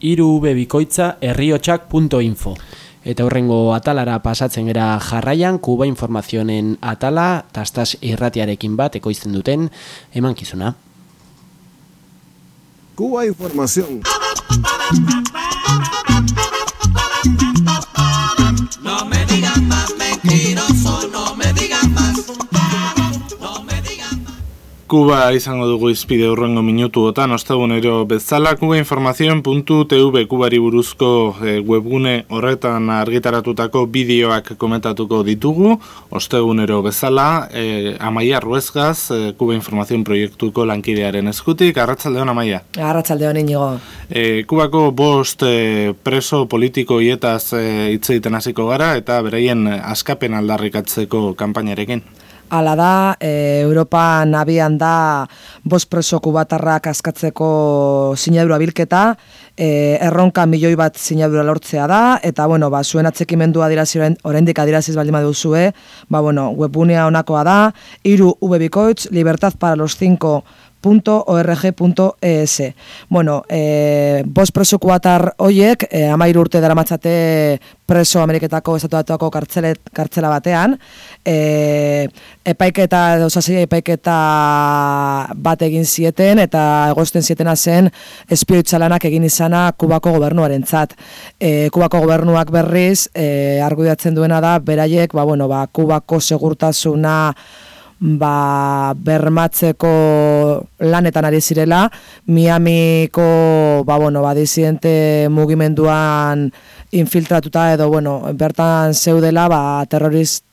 Iru bebikoitza erriotxak.info Eta horrengo atalara pasatzen gera jarraian, Kuba informazionen atala, tastas irratiarekin bat ekoizten duten, eman kizuna. Kuba informazion. Kuba izango dugu izpide urrengo minutuotan, ostegunero bezala, kubainformazioen.tv kubari buruzko e, webgune horretan argitaratutako bideoak komentatuko ditugu, ostegunero bezala, e, Amaia Ruesgaz, e, Kuba Informazion proiektuko lankidearen eskutik, arratsaldeon Amaia. Arratsaldeon inigo. E, Kubako bost e, preso politiko ietaz e, hitz egiten hasiko gara, eta beraien askapen aldarrikatzeko kanpainarekin. Hala da, e, Europa nabian da bost preso kubatarrak askatzeko sinadura bilketa, e, erronka milioi bat sinadura lortzea da, eta bueno, ba, zuen atzekimendua dirazi oraindik adiraziz baldin baduzue, ba, bueno, webunea honakoa da, iru ubebikoitz, libertad para los cinco .org.es. Bueno, e, bost preso kubatar hoiek, e, amairu urte dara matzate preso Ameriketako estatuatuako kartzelet, kartzela batean, e, epaiketa, osasei epaiketa bat egin zieten, eta egosten zietena zen espioitzalanak egin izana Kubako gobernuaren zat. E, Kubako gobernuak berriz, e, argudiatzen duena da, beraiek, ba, bueno, ba, Kubako segurtasuna, ba, bermatzeko lanetan ari zirela, Miamiko ba, bueno, ba, disidente mugimenduan infiltratuta edo bueno, bertan zeudela ba, terrorist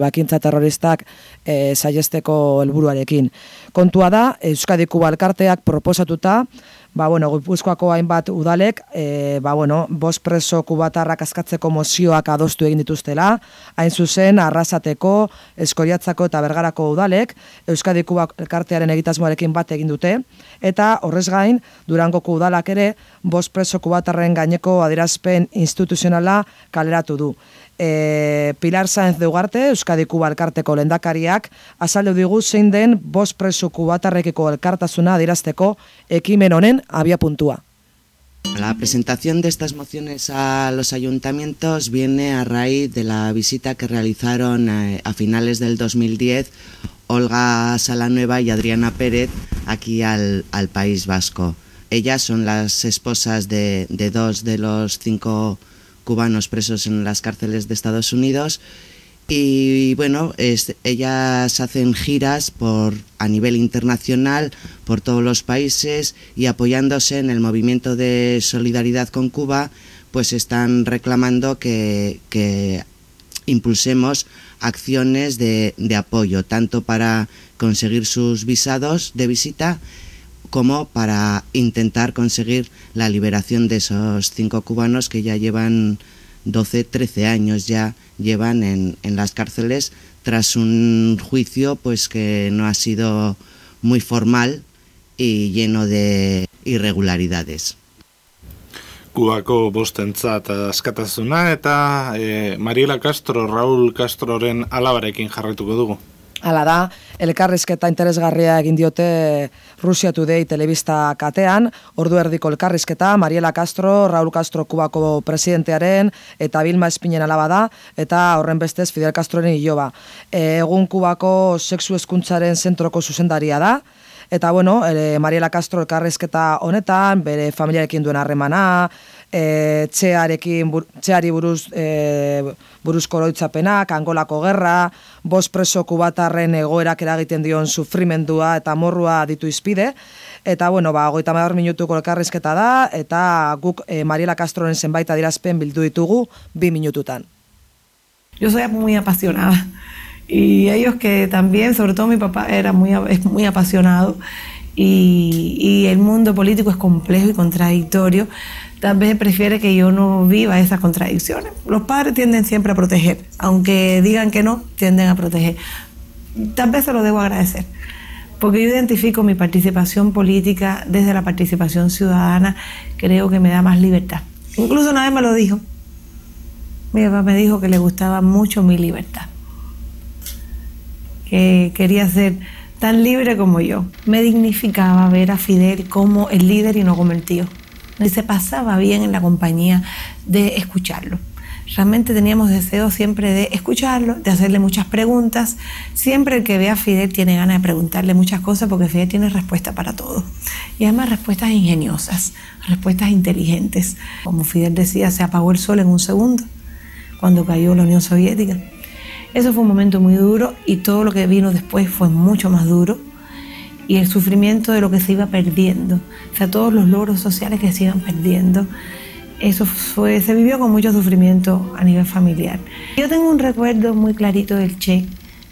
bakintza terroristak e, saiesteko helburuarekin. Kontua da, Euskadiku balkarteak proposatuta, ba, bueno, Gipuzkoako hainbat udalek, e, ba, bueno, bost preso kubatarrak askatzeko mozioak adostu egin dituztela, hain zuzen, arrasateko, eskoriatzako eta bergarako udalek, Euskadi Kuba elkartearen egitasmoarekin bat egin dute, eta horrez gain, Durangoko udalak ere, bost preso kubatarren gaineko adirazpen instituzionala kaleratu du e, Pilar Sáenz de Ugarte, Euskadi Kuba elkarteko lendakariak, azaldu digu zein den bost preso kubatarrekiko elkartasuna adirazteko ekimen honen abia puntua. La presentación de estas mociones a los ayuntamientos viene a raíz de la visita que realizaron eh, a finales del 2010 Olga Salanueva y Adriana Pérez aquí al, al País Vasco. Ellas son las esposas de, de dos de los cinco cubanos presos en las cárceles de Estados Unidos. Y bueno, ellas hacen giras por a nivel internacional por todos los países y apoyándose en el movimiento de solidaridad con Cuba, pues están reclamando que, que impulsemos acciones de, de apoyo, tanto para conseguir sus visados de visita como para intentar conseguir la liberación de esos cinco cubanos que ya llevan 12, 13 años ya llevan en, las cárceles tras un juicio pues que no ha sido muy formal y lleno de irregularidades. Kubako bostentzat askatasuna eta e, Mariela Castro, Raúl Castroren alabarekin jarraituko dugu. Hala da, elkarrizketa interesgarria egin diote Rusia Today telebista katean, ordu erdiko elkarrizketa, Mariela Castro, Raul Castro Kubako presidentearen, eta Bilma Espinen alaba da, eta horren bestez Fidel Castroren hiloba. Egun Kubako sexu eskuntzaren zentroko zuzendaria da, eta bueno, Mariela Castro elkarrizketa honetan, bere familiarekin duen harremana, e, txearekin, bur, txeari buruz, e, buruzko oroitzapenak, angolako gerra, bost preso kubatarren egoerak eragiten dion sufrimendua eta morrua ditu izpide, eta bueno, ba, goita madar minutuko elkarrizketa da, eta guk e, Mariela Castroren zenbait adirazpen bildu ditugu bi minututan. Yo soy muy apasionada y ellos que también, sobre todo mi papá, era muy, es muy apasionado y, y el mundo político es complejo y contradictorio, tal vez prefiere que yo no viva esas contradicciones. Los padres tienden siempre a proteger, aunque digan que no, tienden a proteger. Tal vez se lo debo agradecer, porque yo identifico mi participación política desde la participación ciudadana, creo que me da más libertad. Incluso una vez me lo dijo. Mi papá me dijo que le gustaba mucho mi libertad, que quería ser tan libre como yo. Me dignificaba ver a Fidel como el líder y no como el tío y se pasaba bien en la compañía de escucharlo. Realmente teníamos deseo siempre de escucharlo, de hacerle muchas preguntas. Siempre el que ve a Fidel tiene ganas de preguntarle muchas cosas porque Fidel tiene respuesta para todo. Y además respuestas ingeniosas, respuestas inteligentes. Como Fidel decía, se apagó el sol en un segundo cuando cayó la Unión Soviética. Eso fue un momento muy duro y todo lo que vino después fue mucho más duro y el sufrimiento de lo que se iba perdiendo, o sea, todos los logros sociales que se iban perdiendo. Eso fue, se vivió con mucho sufrimiento a nivel familiar. Yo tengo un recuerdo muy clarito del Che.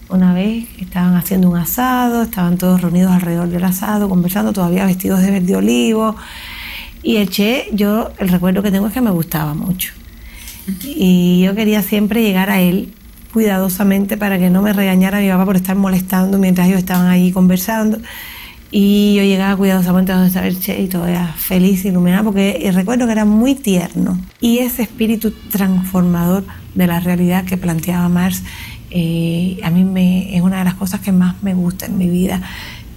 Una vez estaban haciendo un asado, estaban todos reunidos alrededor del asado, conversando, todavía vestidos de verde olivo. Y el Che, yo el recuerdo que tengo es que me gustaba mucho. Y yo quería siempre llegar a él cuidadosamente para que no me regañara mi papá por estar molestando mientras ellos estaban ahí conversando. Y yo llegaba cuidadosamente a donde estaba el Che y todavía feliz, iluminada, porque recuerdo que era muy tierno. Y ese espíritu transformador de la realidad que planteaba Marx, eh, a mí me, es una de las cosas que más me gusta en mi vida.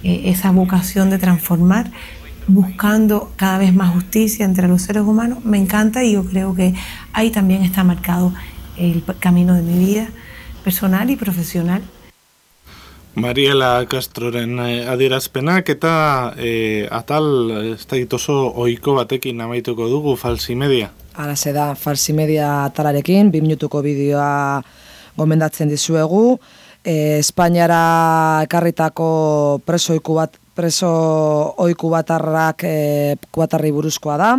eh, esa vocación de transformar, buscando cada vez más justicia entre los seres humanos, me encanta y yo creo que ahí también está marcado el camino de mi vida personal y profesional. Mariela Castroren eh, adierazpenak eta eh, atal ez da oso ohiko batekin amaituko dugu falsi media. Hala ze da, falsi media atalarekin, bi minutuko bideoa gomendatzen dizuegu. E, Espainiara ekarritako preso oiku bat, preso oiku batarrak e, kubatarri buruzkoa da.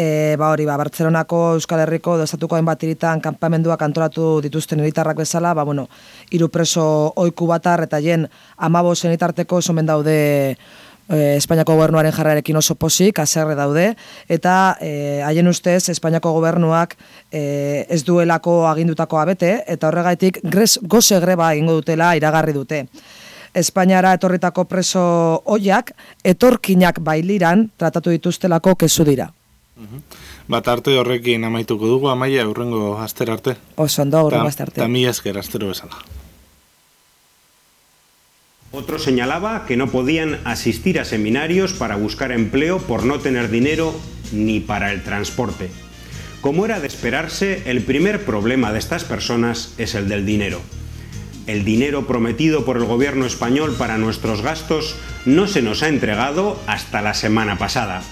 E, ba hori, ba, Bartzelonako Euskal Herriko dozatuko hainbat iritan kanpamenduak antolatu dituzten iritarrak bezala, ba, bueno, iru preso oiku batar eta jen amabo zenitarteko somen daude e, Espainiako gobernuaren jarrarekin oso posik, aserre daude, eta e, haien ustez Espainiako gobernuak e, ez duelako agindutako abete, eta horregaitik gres, goze greba egingo dutela iragarri dute. Espainiara etorritako preso oiak, etorkinak bailiran tratatu dituztelako kezu dira. Bat arte horrekin amaituko dugu, amaia urrengo aster arte. Oso ondo, urrengo aster arte. Ta mi esker astero bezala. Otro señalaba que no podían asistir a seminarios para buscar empleo por no tener dinero ni para el transporte. Como era de esperarse, el primer problema de estas personas es el del dinero. El dinero prometido por el gobierno español para nuestros gastos no se nos ha entregado hasta la semana pasada.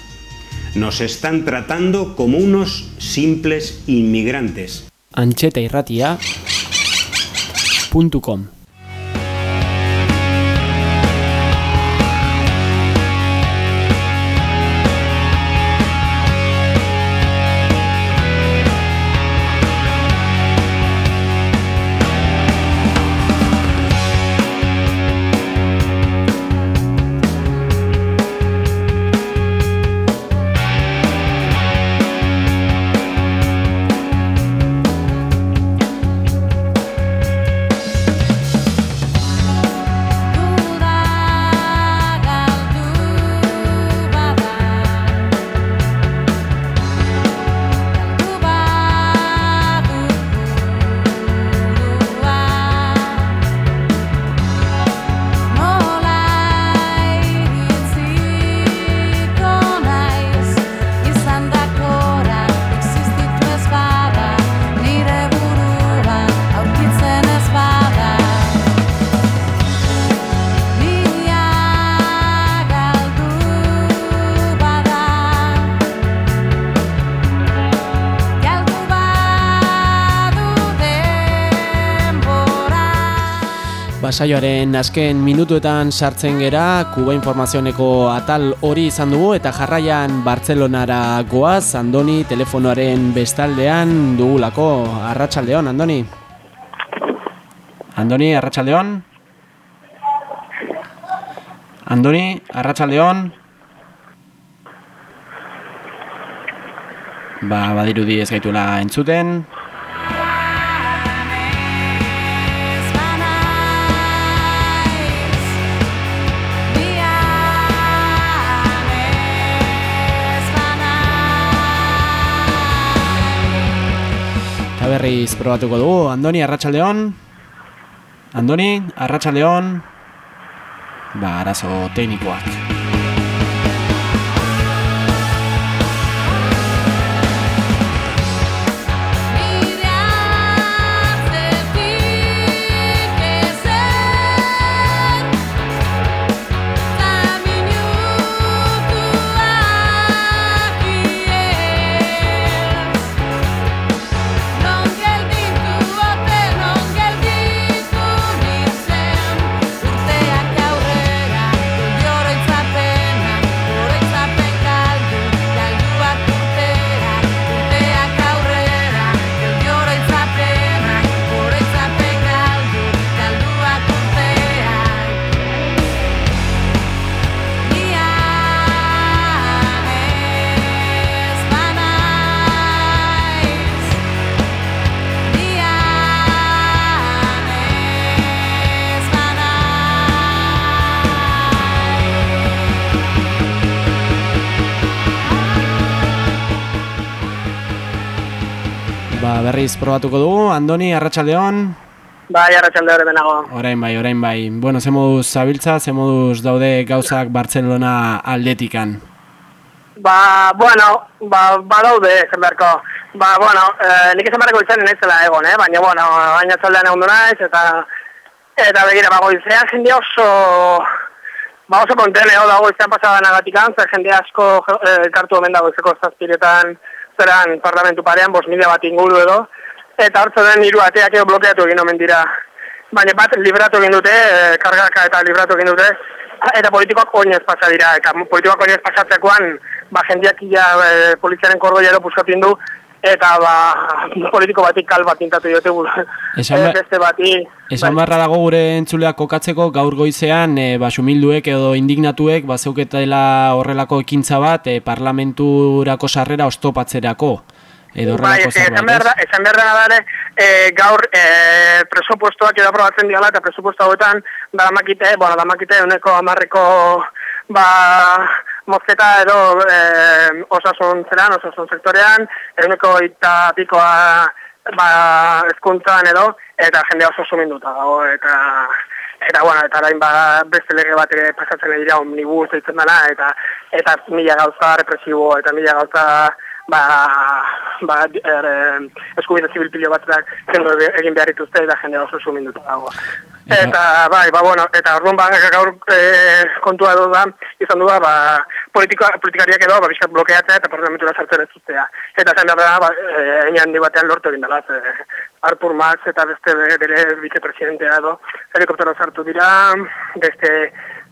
Nos están tratando como unos simples inmigrantes. Antxetairratia.com Basaioaren azken minutuetan sartzen gera, Kuba informazioneko atal hori izan dugu eta jarraian Bartzelonara goaz, Andoni telefonoaren bestaldean dugulako. Arratxaldeon, Andoni? Andoni, Arratxaldeon? Andoni, Arratxaldeon? Ba, badirudi ez gaitula entzuten. Berriz probatuko dugu. Andoni, Arratxaldeon. Andoni, Arratxaldeon. Ba, arazo teknikoak. Berriz probatuko dugu. Andoni, Arratxaldeon. Bai, arratsalde hori benago. Orain bai, orain bai. Bueno, ze moduz zabiltza, ze moduz daude gauzak Barcelona aldetikan. Ba, bueno, ba, ba daude, beharko. Ba, bueno, eh, nik esan beharko izan naizela egon, eh? baina, bueno, baina txaldean egon du naiz, eta, eta begira, ba, goizean jende oso, ba, oso kontene, hau da, goizean pasadan agatikan, zer jende asko eh, kartu omen da goizeko zazpiretan, zeran parlamentu parean, bos mila bat inguru edo, eta hortzen den hiru ateak edo blokeatu egin omen dira. Baina bat libratu egin dute, eh, kargaka eta libratu egin dute, eta politikoak oinez pasa dira, eta politikoak oinez pasatzekoan, ba, jendeak ia e, poliziaren kordoiero puskatin du, eta ba, politiko batik kal bat pintatu diote Esan, e, beste bati. Esan bai. beharra dago gure entzuleak kokatzeko gaur goizean e, ba, sumilduek edo indignatuek ba, zeuketela horrelako ekintza bat e, parlamenturako sarrera ostopatzerako. Edo Bai, horrelako esan behar da, ez? esan behar da ere, e, gaur e, presupuestoak edo aprobatzen diala eta presupuesto hauetan damakite, bueno, damakite uneko amarreko ba, mozketa edo e, osasun zeran, osasun sektorean, eguneko eta pikoa ba, eskuntzan edo, eta jende oso suminduta dago, eta eta bueno, eta orain ba, beste lege bat ere pasatzen dira omnibus deitzen dela, eta eta mila gauza represibo, eta mila gauza ba, ba, er, eskubide zibil pilo batzak egin behar dituzte eta jende oso suminduta dago. Eta, bai, ba, bueno, eta orduan ba, gaur e, kontua du da, izan du da, ba, politika, politikariak edo, ba, bizkat blokeatzea eta parlamentura sartzen ez zuztea. Eta zen da, ba, e, handi batean lortu egin dela, ze, Artur Mas eta beste be- bere vicepresidentea edo, helikoptero sartu dira, beste,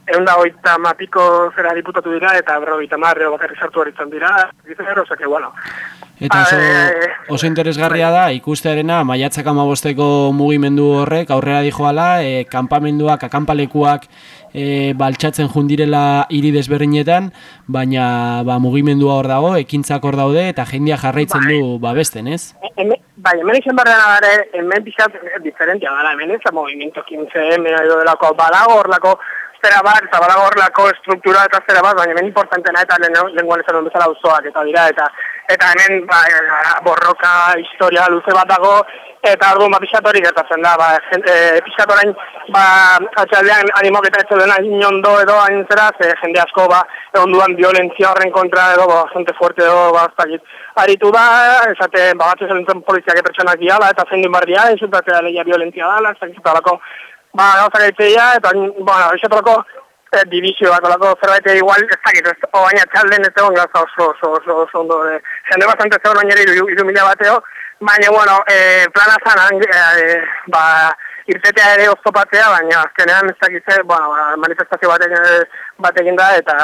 egun da oita mapiko zera diputatu dira, eta berrogeita marreo bakarri sartu hori izan dira, gizera, osea que, bueno, Eta oso, Eh, oso interesgarria da ikustearena maiatzak amabosteko mugimendu horrek aurrera dijoala, e, kanpamenduak, akampalekuak e, baltsatzen jundirela hiri desberdinetan, baina ba, mugimendua hor dago, ekintzak hor daude eta jendia jarraitzen du babesten, ez? Hemen, bai, hemen izan behar dena gara, hemen pixat diferentia gara, hemen ez da movimiento 15M edo delako, badago horlako zera bat, eta badago horlako estruktura eta zera bat, baina hemen importantena eta lenguan esan bezala auzoak eta dira, eta eta hemen ba, borroka historia luze bat dago, eta orduan ba, pixat gertatzen da, ba, jen, e, pixat ba, atxaldean animok eta etxe dena inondo edo hain zera, ze jende asko, ba, egon duan violentzia horren kontra edo, ba, bastante fuerte edo, ba, ez aritu da, esate, ba, batzu zen poliziak pertsonak diala, eta zein duen barria, insultatzea lehia violentzia dala, ez dakit, ba, gauzak aitzea, eta, bueno, esatorako, eh, divizio bat, olako zerbait igual, ez dakit, ez, o baina txalden ez egon gauza oso, oso, oso, oso ondo, eh, jende bastante zegoen baina iru, iru mila bateo, baina, bueno, eh, plana zan, eh, ba, irtetea ere oztopatzea, baina azkenean ez dakit ze, bueno, ba, manifestazio bat egin, bat egin da, eta,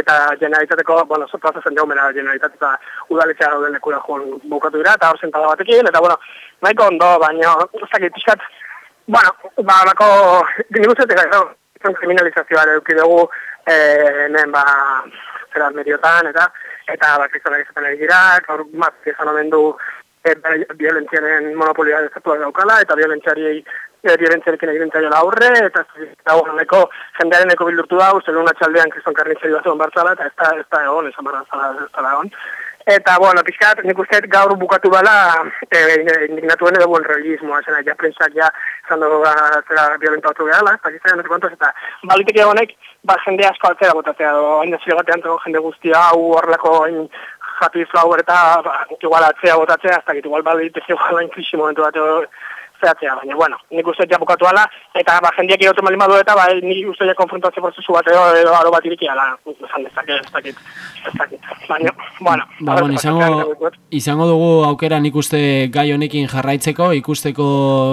eta generalitateko, bueno, plaza zen jaumera generalitate eta udaletxea dauden lekura joan bukatu dira, eta hor sentada batekin, eta, bueno, nahiko ondo, baina, ez dakit, pixkat, bueno, ba, bako, nik uste dut, gero, kriminalizazioa eduki dugu, eh, hemen, ba, zera mediotan, eta, eta, ba, kristonak izaten ari dira, gaur, maz, izan omen du, e, violentziaren monopolioa dezatua daukala, eta violentziari violentziarekin egiten zaiola aurre, eta eta bueno, neko jendearen eko bildurtu da, uste duen atxaldean kriston karnitzeri bat egon bartzala, eta ez da, ez da egon, esan barra zala, ez da egon. Eta, bueno, pixkat, nik uste gaur bukatu bala, e, indignatuen edo buen realismoa, zena, ja prensak ja, zan dugu, ba, zera, violenta batu gehala, ez dakizaren, ez kontos, eta baliteke honek, ba, jende asko altzera botatzea, do, hain zile batean, tego jende guztia, hau horrelako, hain, happy flower eta, ba, igual atzea botatzea, ez dakit, igual baliteke, igual hain krisi momentu bat, zehatzea, baina, bueno, nik uste ja bukatu ala, eta ba, jendeak egoten bali madu eta, ba, nik uste ja konfrontazio prozesu bat edo, edo aro bat iriki ala, esan dezake, ez dakit, ez dakit, baina, bueno. Ba, bueno, izango, izango dugu aukera nik uste gai honekin jarraitzeko, ikusteko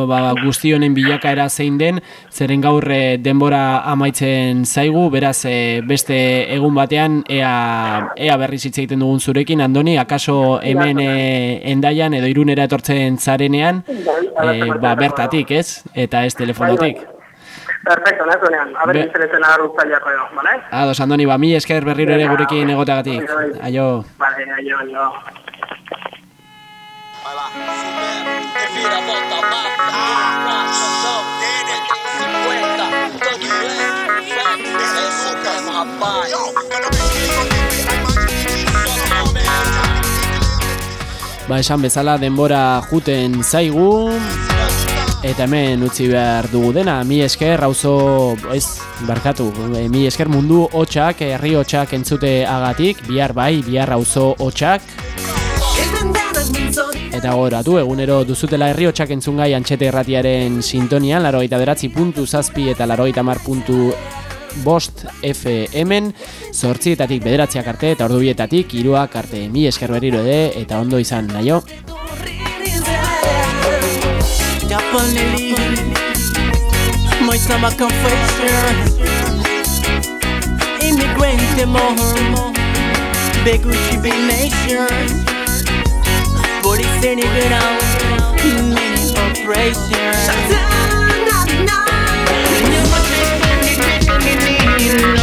ba, guzti honen bilakaera zein den, zeren gaur eh, denbora amaitzen zaigu, beraz eh, beste egun batean ea, ea berriz hitz egiten dugun zurekin, Andoni, akaso hemen eh, endaian edo irunera etortzen zarenean, eh, ba, bertatik, ez? Eta ez telefonotik. Perfecto, nahi zuenean, a ber, Be- agarrutzaileako edo, bale? Ados, Andoni, ba, mi esker berriro ere gurekin egoteagatik. Aio. Vale, aio, aio. Ba, esan bezala denbora juten zaigu. Eta hemen utzi behar dugu dena, mi esker, auzo ez, barkatu, e, mi esker mundu hotxak, herri hotxak entzute agatik, bihar bai, bihar auzo hotxak. Eta goratu, egunero duzutela herri hotxak entzungai antxete erratiaren sintonian, larogeita beratzi puntu zazpi eta larogeita mar puntu bost FM-en, zortzietatik bederatziak arte eta ordubietatik iruak arte. Mi esker berriro ere eta ondo izan, naio? Japanese. my summer confession. Immigrant more. Begushi be nation. Body standing around. Many oppression. Shut up.